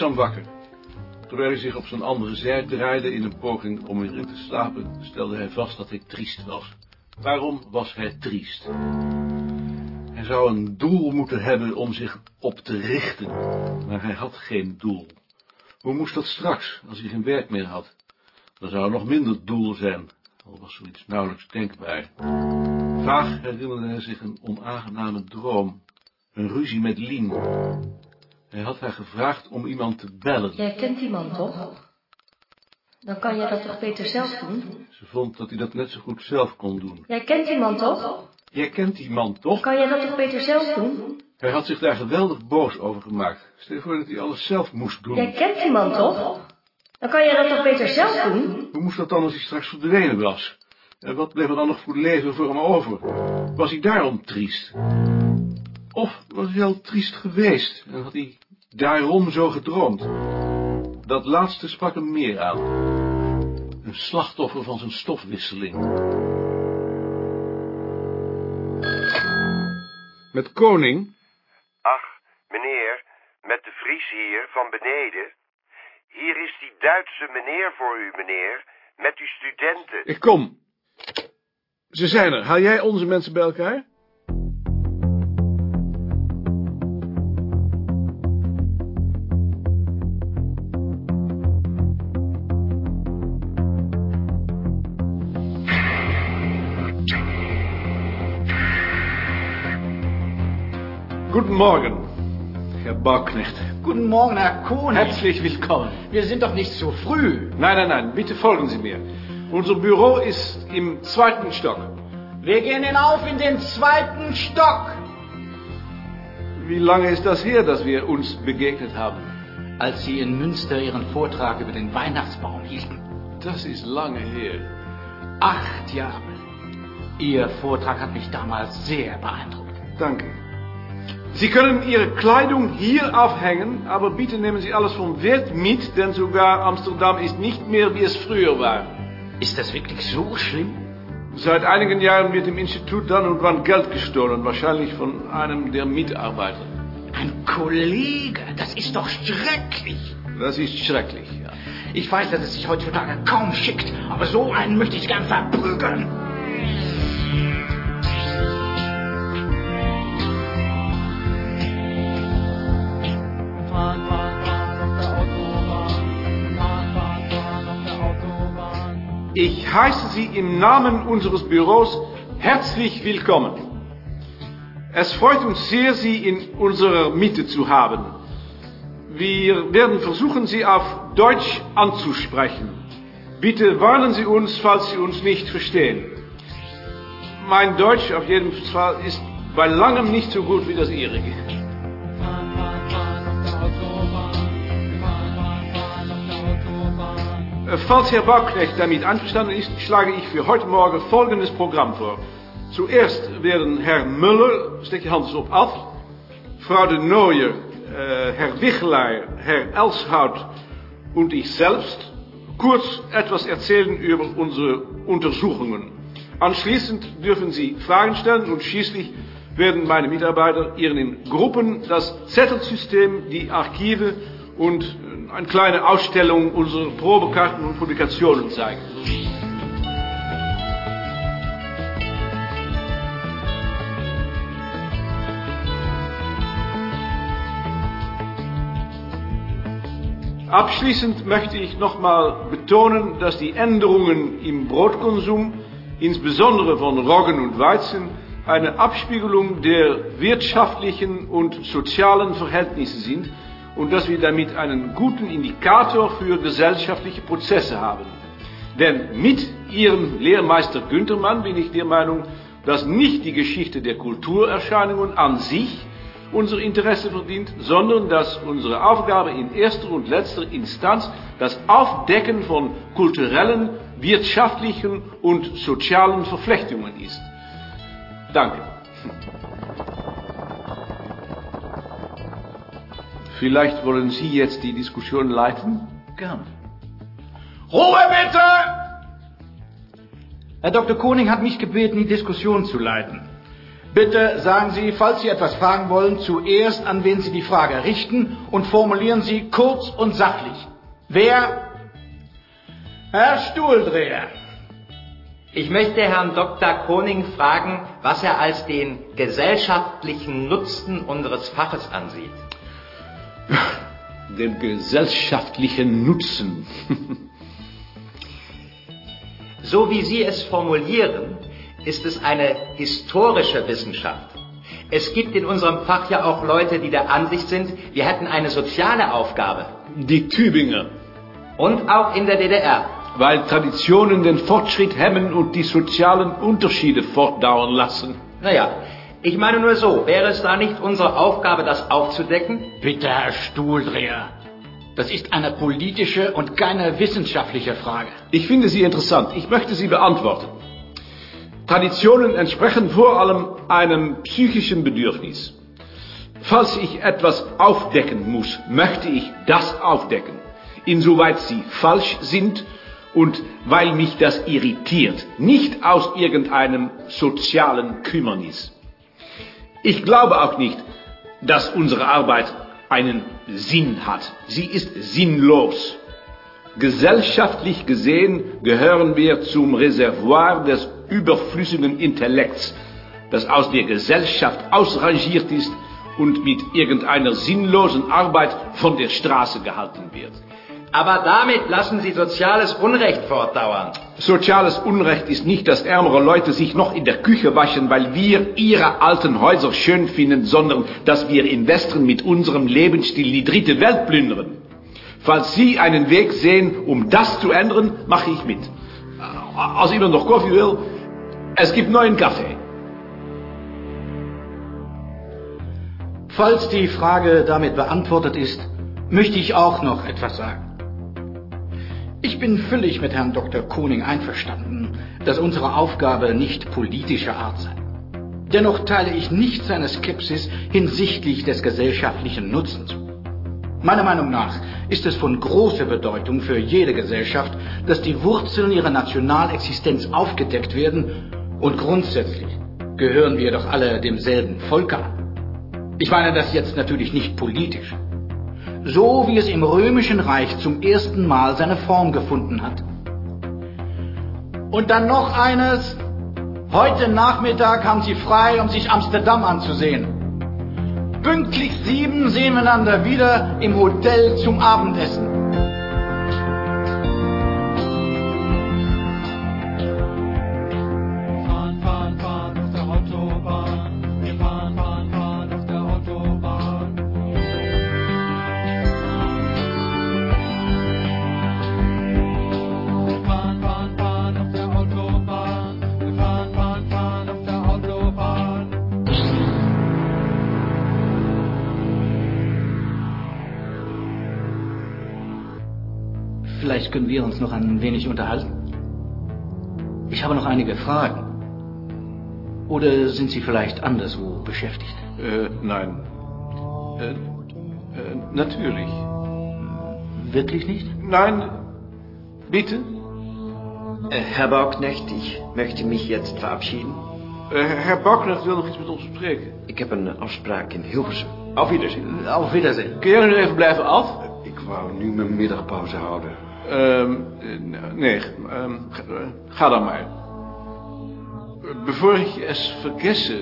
langzaam wakker. Terwijl hij zich op zijn andere zij draaide in een poging om weer in te slapen, stelde hij vast dat hij triest was. Waarom was hij triest? Hij zou een doel moeten hebben om zich op te richten, maar hij had geen doel. Hoe moest dat straks, als hij geen werk meer had? Dan zou er nog minder doel zijn, al was zoiets nauwelijks denkbaar. Vaag herinnerde hij zich een onaangename droom, een ruzie met Lien. Hij had haar gevraagd om iemand te bellen. Jij kent die man toch? Dan kan jij dat toch beter zelf doen? Ze vond dat hij dat net zo goed zelf kon doen. Jij kent die man toch? Jij kent die man toch? Kan jij dat toch beter zelf doen? Hij had zich daar geweldig boos over gemaakt. Stel je voor dat hij alles zelf moest doen. Jij kent die man toch? Dan kan jij dat toch beter zelf doen? Hoe moest dat dan als hij straks verdwenen was? En wat bleef er dan nog voor leven voor hem over? Was hij daarom triest? Of was hij al triest geweest en had hij daarom zo gedroomd? Dat laatste sprak hem meer aan. Een slachtoffer van zijn stofwisseling. Met koning? Ach, meneer, met de Vries hier van beneden. Hier is die Duitse meneer voor u, meneer, met uw studenten. Ik kom. Ze zijn er. Haal jij onze mensen bij elkaar? Guten Morgen, Herr Bauknecht. Guten Morgen, Herr Kohn. Herzlich willkommen. Wir sind doch nicht so früh. Nein, nein, nein, bitte folgen Sie mir. Unser Büro ist im zweiten Stock. Wir gehen hinauf in den zweiten Stock. Wie lange ist das her, dass wir uns begegnet haben? Als Sie in Münster Ihren Vortrag über den Weihnachtsbaum hielten. Das ist lange her. Acht Jahre. Ihr Vortrag hat mich damals sehr beeindruckt. Danke. Sie können Ihre Kleidung hier aufhängen, aber bitte nehmen Sie alles vom Wert mit, denn sogar Amsterdam ist nicht mehr, wie es früher war. Ist das wirklich so schlimm? Seit einigen Jahren wird im Institut dann und wann Geld gestohlen, wahrscheinlich von einem der Mitarbeiter. Ein Kollege, das ist doch schrecklich. Das ist schrecklich, ja. Ich weiß, dass es sich heutzutage kaum schickt, aber so einen möchte ich gern verprügeln. Ich heiße Sie im Namen unseres Büros herzlich willkommen. Es freut uns sehr, Sie in unserer Mitte zu haben. Wir werden versuchen, Sie auf Deutsch anzusprechen. Bitte warnen Sie uns, falls Sie uns nicht verstehen. Mein Deutsch auf jeden Fall ist bei langem nicht so gut wie das Ihrige. Falls Herr Bauknecht damit einverstanden ist, schlage ich für heute Morgen folgendes Programm vor. Zuerst werden Herr Müller, steek je handen op af, Frau de Nooier, äh, Herr Wichelaar, Herr Elshout und ich selbst kurz etwas erzählen über unsere Untersuchungen. Anschließend dürfen Sie Fragen stellen und schließlich werden meine Mitarbeiter Ihnen in Gruppen das Zettelsystem, die Archive und eine kleine Ausstellung unserer Probekarten und Publikationen zeigen. Abschließend möchte ich nochmal betonen, dass die Änderungen im Brotkonsum, insbesondere von Roggen und Weizen, eine Abspiegelung der wirtschaftlichen und sozialen Verhältnisse sind und dass wir damit einen guten Indikator für gesellschaftliche Prozesse haben. Denn mit Ihrem Lehrmeister Güntermann bin ich der Meinung, dass nicht die Geschichte der Kulturerscheinungen an sich unser Interesse verdient, sondern dass unsere Aufgabe in erster und letzter Instanz das Aufdecken von kulturellen, wirtschaftlichen und sozialen Verflechtungen ist. Danke. Vielleicht wollen Sie jetzt die Diskussion leiten? Gern. Ruhe bitte! Herr Dr. Koning hat mich gebeten, die Diskussion zu leiten. Bitte sagen Sie, falls Sie etwas fragen wollen, zuerst an wen Sie die Frage richten und formulieren Sie kurz und sachlich. Wer? Herr Stuhldreher. Ich möchte Herrn Dr. Koning fragen, was er als den gesellschaftlichen Nutzen unseres Faches ansieht. Den gesellschaftlichen Nutzen. so wie Sie es formulieren, ist es eine historische Wissenschaft. Es gibt in unserem Fach ja auch Leute, die der Ansicht sind, wir hätten eine soziale Aufgabe. Die Tübinger. Und auch in der DDR. Weil Traditionen den Fortschritt hemmen und die sozialen Unterschiede fortdauern lassen. Naja, ich meine nur so, wäre es da nicht unsere Aufgabe, das aufzudecken? Bitte, Herr Stuhldreher. Das ist eine politische und keine wissenschaftliche Frage. Ich finde sie interessant. Ich möchte sie beantworten. Traditionen entsprechen vor allem einem psychischen Bedürfnis. Falls ich etwas aufdecken muss, möchte ich das aufdecken, insoweit sie falsch sind und weil mich das irritiert, nicht aus irgendeinem sozialen Kümmernis. Ich glaube auch nicht, dass unsere Arbeit einen Sinn hat. Sie ist sinnlos. Gesellschaftlich gesehen gehören wir zum Reservoir des überflüssigen Intellekts, das aus der Gesellschaft ausrangiert ist und mit irgendeiner sinnlosen Arbeit von der Straße gehalten wird. Aber damit lassen Sie soziales Unrecht fortdauern. Soziales Unrecht ist nicht, dass ärmere Leute sich noch in der Küche waschen, weil wir ihre alten Häuser schön finden, sondern dass wir in Westen mit unserem Lebensstil die dritte Welt plündern. Falls Sie einen Weg sehen, um das zu ändern, mache ich mit. Als iemand noch Kaffee will, es gibt neuen Kaffee. Falls die Frage damit beantwortet ist, möchte ich auch noch etwas sagen. Ich bin völlig mit Herrn Dr. Koning einverstanden, dass unsere Aufgabe nicht politischer Art sei. Dennoch teile ich nicht seine Skepsis hinsichtlich des gesellschaftlichen Nutzens. Meiner Meinung nach ist es von großer Bedeutung für jede Gesellschaft, dass die Wurzeln ihrer Nationalexistenz aufgedeckt werden und grundsätzlich gehören wir doch alle demselben Volke an. Ich meine das jetzt natürlich nicht politisch so wie es im römischen Reich zum ersten Mal seine Form gefunden hat. Und dann noch eines. Heute Nachmittag haben Sie frei, um sich Amsterdam anzusehen. Pünktlich sieben sehen wir einander wieder im Hotel zum Abendessen. Vielleicht können wir uns noch ein wenig unterhalten. Ich habe noch einige Fragen. Oder sind Sie vielleicht anderswo beschäftigt? Äh, nein. Äh, äh, natürlich. Wirklich nicht? Nein. Bitte? Äh, Herr Bauknecht, ich möchte mich jetzt verabschieden. Äh, Herr Bauknecht wil nog iets met ons bespreken. Ik heb een afspraak in Hilversum. Auf Wiedersehen. Auf Wiedersehen. Kun jij nu even blijven af? Ik wou nu mijn middagpauze houden. Ähm, nee, ähm, ga dan maar. Bevor ich es vergesse,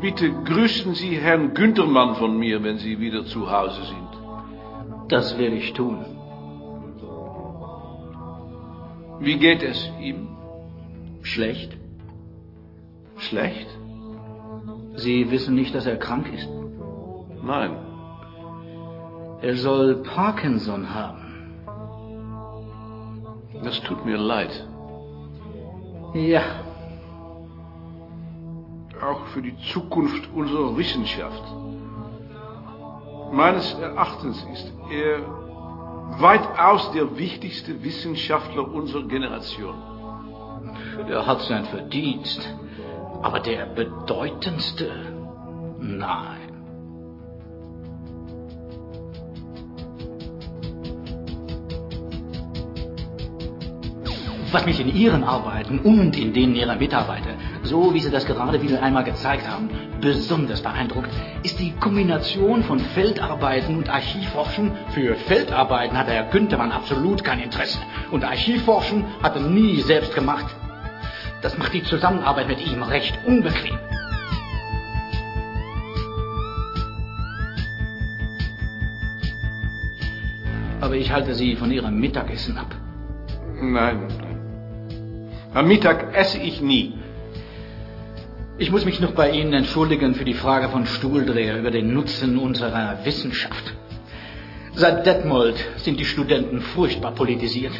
bitte grüßen Sie Herrn Güntermann von mir, wenn Sie wieder zu Hause sind. Das will ich tun. Wie geht es ihm? Schlecht? Schlecht? Sie wissen nicht, dass er krank ist? Nein. Er soll Parkinson haben. Das tut mir leid. Ja. Auch für die Zukunft unserer Wissenschaft. Meines Erachtens ist er weitaus der wichtigste Wissenschaftler unserer Generation. Er hat sein Verdienst. Aber der bedeutendste? Nein. Was mich in Ihren Arbeiten und in denen Ihrer Mitarbeiter, so wie Sie das gerade wieder einmal gezeigt haben, besonders beeindruckt, ist die Kombination von Feldarbeiten und Archivforschen. Für Feldarbeiten hatte Herr Günthermann absolut kein Interesse und Archivforschen hat er nie selbst gemacht. Das macht die Zusammenarbeit mit ihm recht unbequem. Aber ich halte Sie von Ihrem Mittagessen ab. Nein. Am Mittag esse ich nie. Ich muss mich noch bei Ihnen entschuldigen für die Frage von Stuhldreher über den Nutzen unserer Wissenschaft. Seit Detmold sind die Studenten furchtbar politisiert.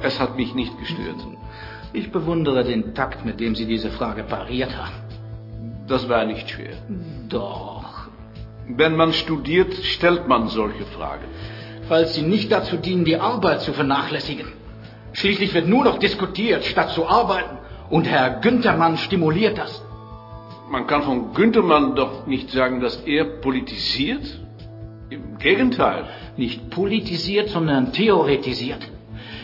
Es hat mich nicht gestört. Ich bewundere den Takt, mit dem Sie diese Frage pariert haben. Das war nicht schwer. Doch. Wenn man studiert, stellt man solche Fragen. Falls sie nicht dazu dienen, die Arbeit zu vernachlässigen. Schließlich wird nur noch diskutiert, statt zu arbeiten. Und Herr Günthermann stimuliert das. Man kann von Günthermann doch nicht sagen, dass er politisiert. Im Gegenteil. Nicht politisiert, sondern theoretisiert.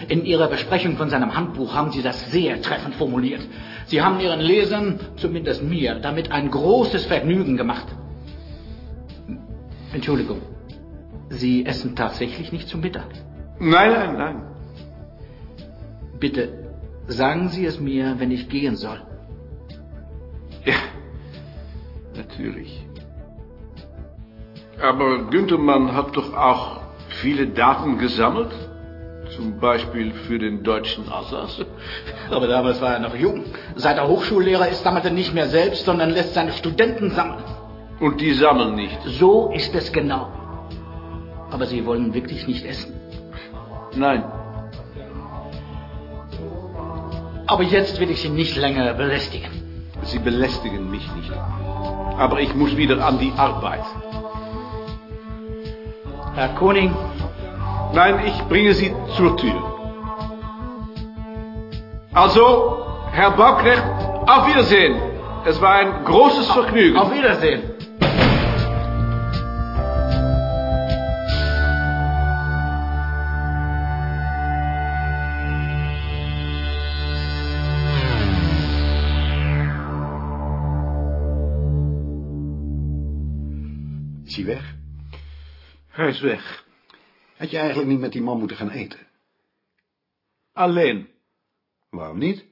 In Ihrer Besprechung von seinem Handbuch haben Sie das sehr treffend formuliert. Sie haben Ihren Lesern, zumindest mir, damit ein großes Vergnügen gemacht. Entschuldigung, Sie essen tatsächlich nicht zum Mittag? Nein, nein, nein. Bitte, sagen Sie es mir, wenn ich gehen soll. Ja, natürlich. Aber Günthermann hat doch auch viele Daten gesammelt. Zum Beispiel für den deutschen Alsace. Aber damals war er noch jung. Seit er Hochschullehrer ist, sammelt er nicht mehr selbst, sondern lässt seine Studenten sammeln. Und die sammeln nicht. So ist es genau. Aber Sie wollen wirklich nicht essen? Nein. Aber jetzt will ich Sie nicht länger belästigen. Sie belästigen mich nicht. Aber ich muss wieder an die Arbeit. Herr Koning, Nein, ich bringe Sie zur Tür. Also, Herr Bauknecht, auf Wiedersehen. Es war ein großes Vergnügen. auf Wiedersehen. Is hij weg? Hij is weg. Had je eigenlijk niet met die man moeten gaan eten? Alleen. Waarom niet?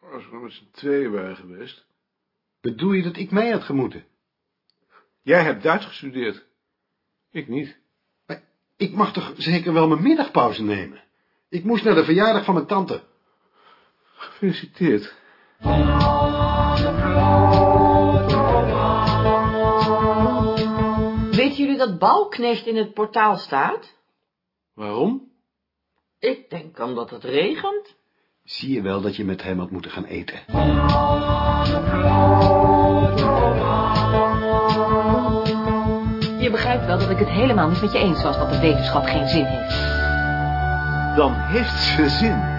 Als we met z'n tweeën waren geweest. Bedoel je dat ik mee had gemoeten? Jij hebt Duits gestudeerd. Ik niet. Maar ik mag toch zeker wel mijn middagpauze nemen? Ik moest naar de verjaardag van mijn tante. Gefeliciteerd. Dat Bouwknecht in het portaal staat? Waarom? Ik denk omdat het regent. Zie je wel dat je met hem had moeten gaan eten? Je begrijpt wel dat ik het helemaal niet met je eens was dat de wetenschap geen zin heeft. Dan heeft ze zin.